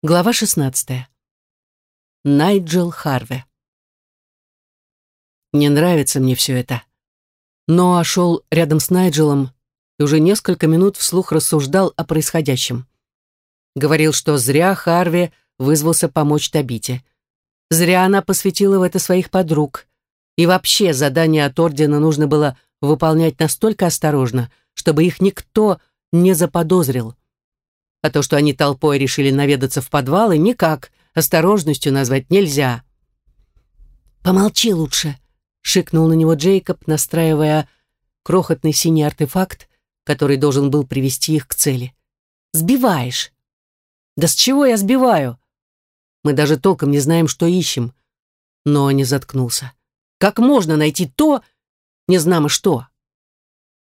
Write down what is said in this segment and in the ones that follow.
Глава 16. Найджел Харве. Не нравится мне все это. Ноа шел рядом с Найджелом и уже несколько минут вслух рассуждал о происходящем. Говорил, что зря Харве вызвался помочь Табите. Зря она посвятила в это своих подруг. И вообще задание от Ордена нужно было выполнять настолько осторожно, чтобы их никто не заподозрил. А то, что они толпой решили наведаться в подвалы, никак осторожностью назвать нельзя. «Помолчи лучше», — шикнул на него Джейкоб, настраивая крохотный синий артефакт, который должен был привести их к цели. «Сбиваешь». «Да с чего я сбиваю?» «Мы даже толком не знаем, что ищем». Но не заткнулся. «Как можно найти то, не знамо что?»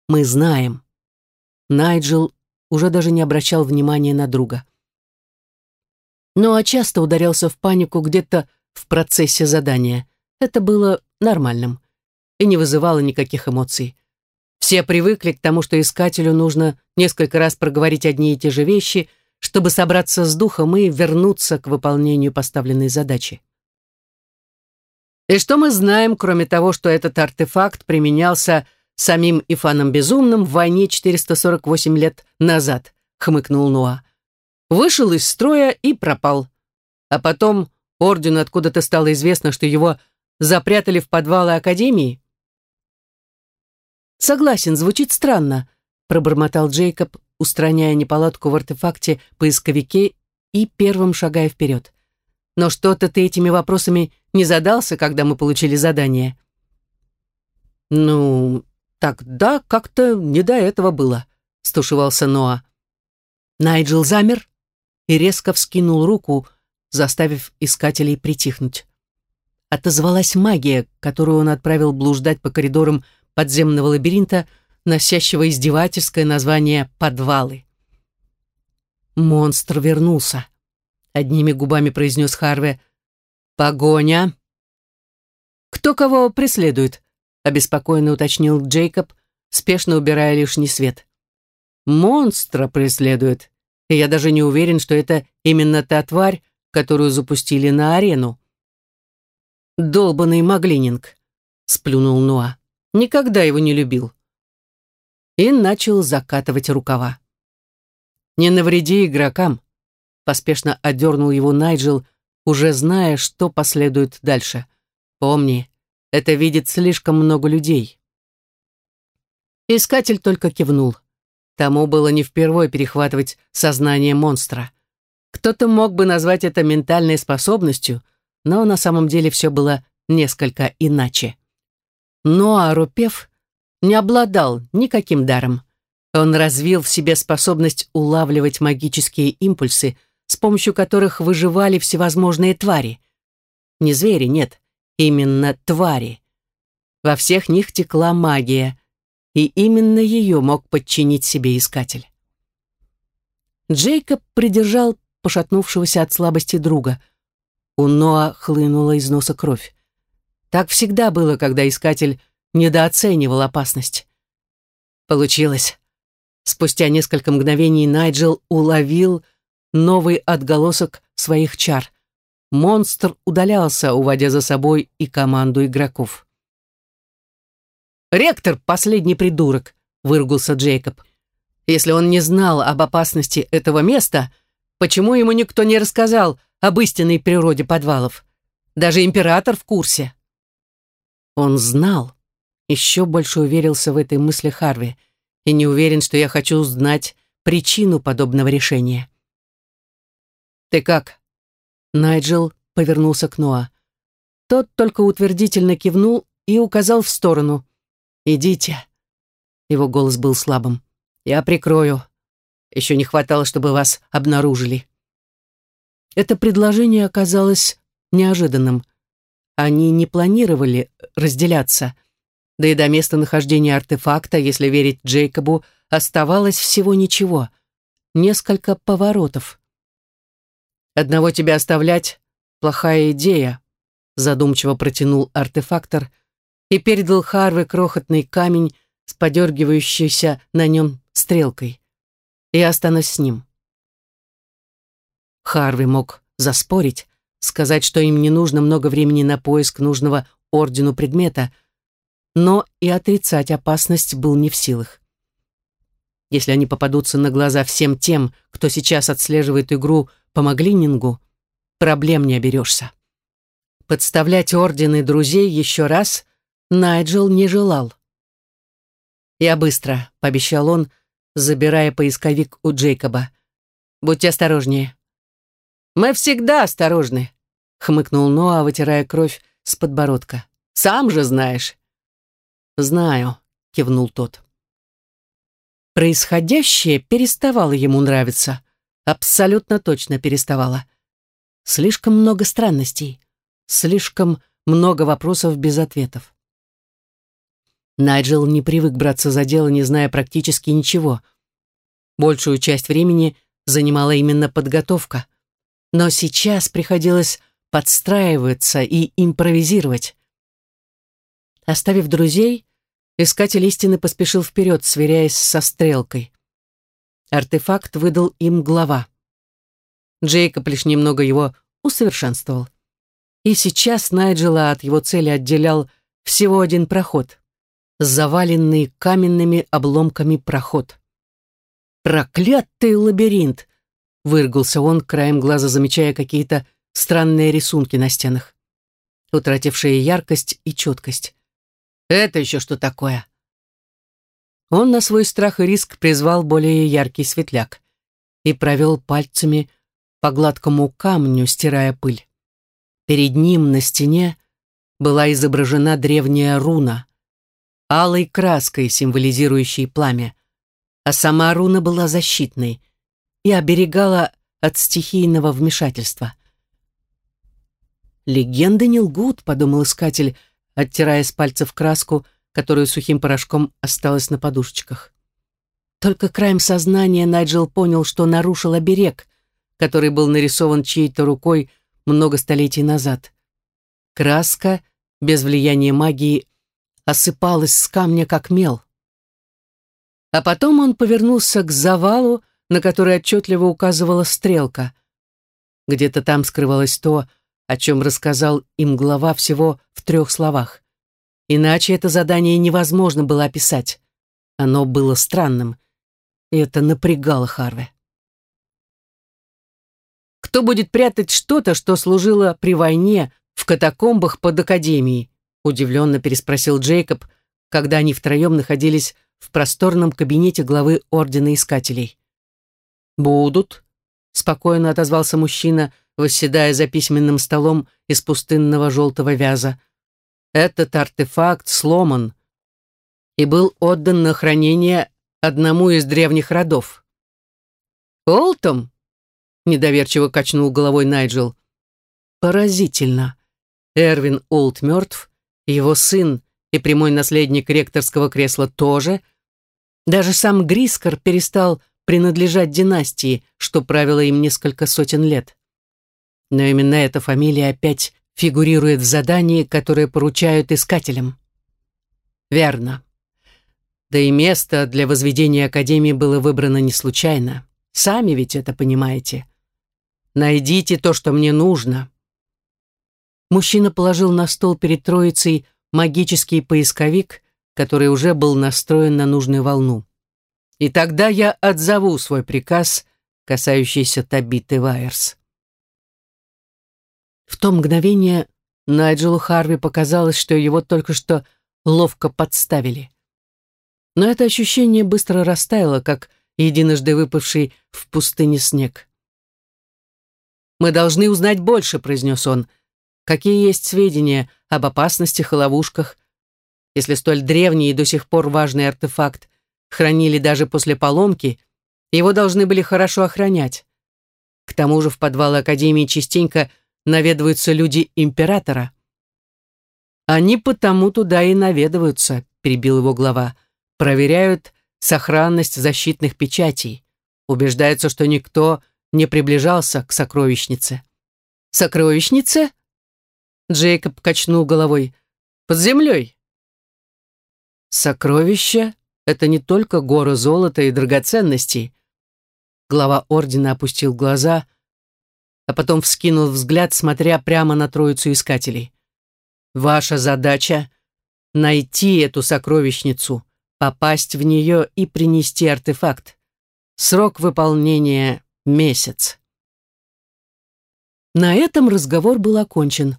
«Мы знаем». Найджел уже даже не обращал внимания на друга. Ну а часто ударялся в панику где-то в процессе задания. Это было нормальным и не вызывало никаких эмоций. Все привыкли к тому, что искателю нужно несколько раз проговорить одни и те же вещи, чтобы собраться с духом и вернуться к выполнению поставленной задачи. И что мы знаем, кроме того, что этот артефакт применялся самим Ифаном Безумным в войне 448 лет назад», — хмыкнул Нуа. «Вышел из строя и пропал. А потом ордену откуда-то стало известно, что его запрятали в подвалы Академии». «Согласен, звучит странно», — пробормотал Джейкоб, устраняя неполадку в артефакте поисковике и первым шагая вперед. «Но что-то ты этими вопросами не задался, когда мы получили задание». «Ну, «Тогда как-то не до этого было», — стушевался Ноа. Найджел замер и резко вскинул руку, заставив искателей притихнуть. Отозвалась магия, которую он отправил блуждать по коридорам подземного лабиринта, носящего издевательское название «подвалы». «Монстр вернулся», — одними губами произнес Харве. «Погоня!» «Кто кого преследует?» Обеспокоенно уточнил Джейкоб, спешно убирая лишний свет. «Монстра преследует, и я даже не уверен, что это именно та тварь, которую запустили на арену». «Долбанный Маглининг», — сплюнул Нуа. «Никогда его не любил». И начал закатывать рукава. «Не навреди игрокам», — поспешно одернул его Найджел, уже зная, что последует дальше. «Помни, это видит слишком много людей. Искатель только кивнул. Тому было не впервой перехватывать сознание монстра. Кто-то мог бы назвать это ментальной способностью, но на самом деле все было несколько иначе. Но Арупев не обладал никаким даром. Он развил в себе способность улавливать магические импульсы, с помощью которых выживали всевозможные твари. Не звери, нет, именно твари. Во всех них текла магия, и именно ее мог подчинить себе искатель. Джейкоб придержал пошатнувшегося от слабости друга. У Ноа хлынула из носа кровь. Так всегда было, когда искатель недооценивал опасность. Получилось. Спустя несколько мгновений Найджел уловил новый отголосок своих чар монстр удалялся, уводя за собой и команду игроков. «Ректор — последний придурок», — выругался Джейкоб. «Если он не знал об опасности этого места, почему ему никто не рассказал об истинной природе подвалов? Даже император в курсе». Он знал, еще больше уверился в этой мысли Харви, и не уверен, что я хочу узнать причину подобного решения. «Ты как?» Найджел повернулся к Ноа. Тот только утвердительно кивнул и указал в сторону. «Идите». Его голос был слабым. «Я прикрою. Еще не хватало, чтобы вас обнаружили». Это предложение оказалось неожиданным. Они не планировали разделяться. Да и до места нахождения артефакта, если верить Джейкобу, оставалось всего ничего. Несколько поворотов. Одного тебя оставлять — плохая идея», задумчиво протянул артефактор и передал Харве крохотный камень с подергивающейся на нем стрелкой. «Я останусь с ним». Харви мог заспорить, сказать, что им не нужно много времени на поиск нужного ордену предмета, но и отрицать опасность был не в силах. Если они попадутся на глаза всем тем, кто сейчас отслеживает игру по Маглинингу, проблем не оберешься. Подставлять ордены друзей еще раз Найджел не желал. «Я быстро», — пообещал он, забирая поисковик у Джейкоба. «Будьте осторожнее». «Мы всегда осторожны», — хмыкнул Ноа, вытирая кровь с подбородка. «Сам же знаешь». «Знаю», — кивнул тот. Происходящее переставало ему нравиться. Абсолютно точно переставало. Слишком много странностей. Слишком много вопросов без ответов. Найджел не привык браться за дело, не зная практически ничего. Большую часть времени занимала именно подготовка. Но сейчас приходилось подстраиваться и импровизировать. Оставив друзей, искатель истины поспешил вперед, сверяясь со стрелкой. Артефакт выдал им глава. Джейкоб лишь немного его усовершенствовал. И сейчас Найджела от его цели отделял всего один проход. Заваленный каменными обломками проход. «Проклятый лабиринт!» — выргался он, краем глаза замечая какие-то странные рисунки на стенах, утратившие яркость и четкость. «Это еще что такое?» Он на свой страх и риск призвал более яркий светляк и провел пальцами по гладкому камню, стирая пыль. Перед ним на стене была изображена древняя руна, алой краской, символизирующей пламя, а сама руна была защитной и оберегала от стихийного вмешательства. «Легенды не лгут», — подумал искатель, оттирая с пальцев краску, которую сухим порошком осталась на подушечках. Только краем сознания Найджел понял, что нарушил оберег, который был нарисован чьей-то рукой много столетий назад. Краска, без влияния магии, осыпалась с камня, как мел. А потом он повернулся к завалу, на который отчетливо указывала стрелка. Где-то там скрывалось то, о чем рассказал им глава всего в трех словах. Иначе это задание невозможно было описать. Оно было странным, и это напрягало Харви. Кто будет прятать что-то, что служило при войне в катакомбах под Академией? Удивленно переспросил Джейкоб, когда они втроем находились в просторном кабинете главы Ордена Искателей. «Будут», — спокойно отозвался мужчина, восседая за письменным столом из пустынного желтого вяза. «Этот артефакт сломан и был отдан на хранение одному из древних родов». «Олтом?» недоверчиво качнул головой Найджел. Поразительно. Эрвин Олд мертв, его сын и прямой наследник ректорского кресла тоже. Даже сам Грискор перестал принадлежать династии, что правило им несколько сотен лет. Но именно эта фамилия опять фигурирует в задании, которое поручают искателям. Верно. Да и место для возведения Академии было выбрано не случайно. Сами ведь это понимаете. Найдите то, что мне нужно». Мужчина положил на стол перед троицей магический поисковик, который уже был настроен на нужную волну. И тогда я отзову свой приказ, касающийся Табиты Вайерс. В то мгновение Найджелу Харви показалось, что его только что ловко подставили. Но это ощущение быстро растаяло, как единожды выпавший в пустыне снег. «Мы должны узнать больше», — произнес он. «Какие есть сведения об опасностях и ловушках? Если столь древний и до сих пор важный артефакт хранили даже после поломки, его должны были хорошо охранять. К тому же в подвалы Академии частенько наведываются люди Императора». «Они потому туда и наведываются», — перебил его глава. «Проверяют сохранность защитных печатей, убеждаются, что никто не приближался к сокровищнице. «Сокровищнице?» Джейкоб качнул головой. «Под землей». «Сокровища — это не только горы золота и драгоценностей». Глава ордена опустил глаза, а потом вскинул взгляд, смотря прямо на троицу искателей. «Ваша задача — найти эту сокровищницу, попасть в нее и принести артефакт. Срок выполнения — месяц». На этом разговор был окончен.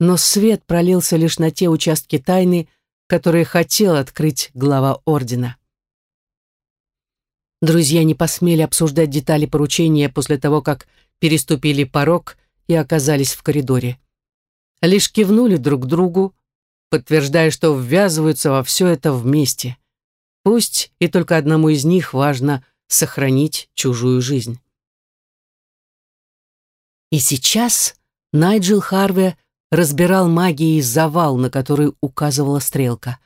Но свет пролился лишь на те участки тайны, которые хотел открыть глава Ордена. Друзья не посмели обсуждать детали поручения после того, как переступили порог и оказались в коридоре. Лишь кивнули друг другу, подтверждая, что ввязываются во все это вместе. Пусть и только одному из них важно сохранить чужую жизнь. И сейчас Найджел Харве разбирал магией завал, на который указывала стрелка.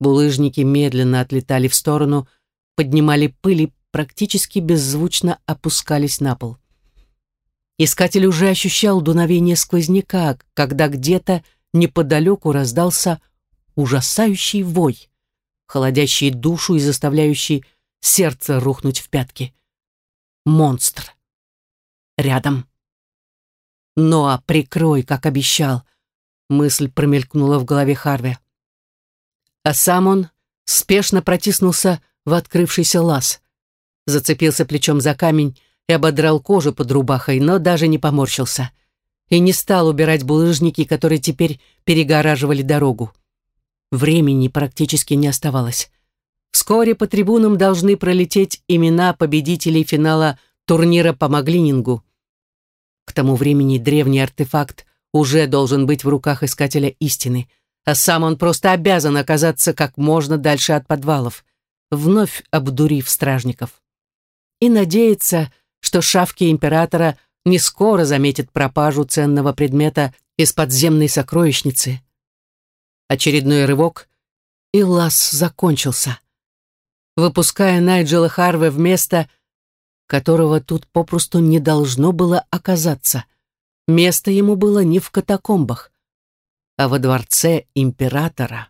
Булыжники медленно отлетали в сторону, поднимали пыль и практически беззвучно опускались на пол. Искатель уже ощущал дуновение сквозняка, когда где-то неподалеку раздался ужасающий вой, холодящий душу и заставляющий сердце рухнуть в пятки. Монстр. Рядом. «Ноа, прикрой, как обещал», — мысль промелькнула в голове Харви. А сам он спешно протиснулся в открывшийся лаз, зацепился плечом за камень и ободрал кожу под рубахой, но даже не поморщился. И не стал убирать булыжники, которые теперь перегораживали дорогу. Времени практически не оставалось. Вскоре по трибунам должны пролететь имена победителей финала турнира по Маглинингу. К тому времени древний артефакт уже должен быть в руках искателя истины, а сам он просто обязан оказаться как можно дальше от подвалов, вновь обдурив стражников. И надеяться, что шавки императора не скоро заметят пропажу ценного предмета из подземной сокровищницы. Очередной рывок, и лаз закончился, выпуская Найджела Харве в место, которого тут попросту не должно было оказаться. Место ему было не в катакомбах, а во дворце императора.